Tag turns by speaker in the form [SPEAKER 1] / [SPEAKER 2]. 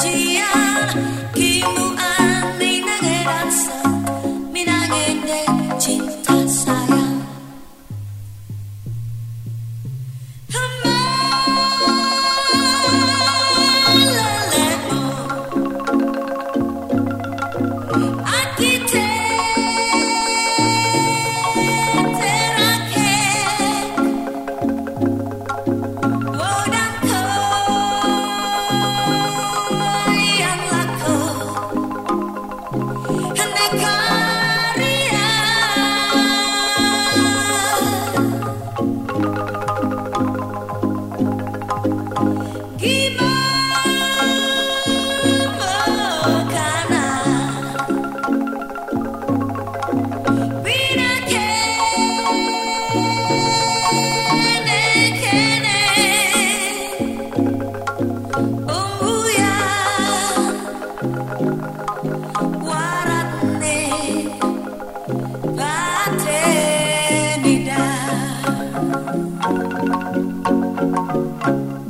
[SPEAKER 1] 记呀、啊。Thank you.